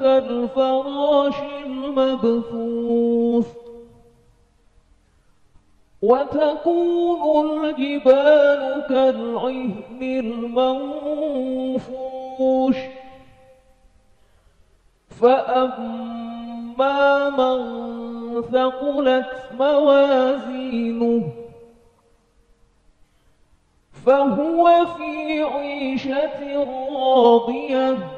كالفراش المبثوث. وتكون الجبال كالعهن المنفوش. فأما من ثقلت موازينه فهو في عيشة راضية.